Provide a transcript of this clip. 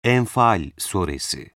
Enfal Suresi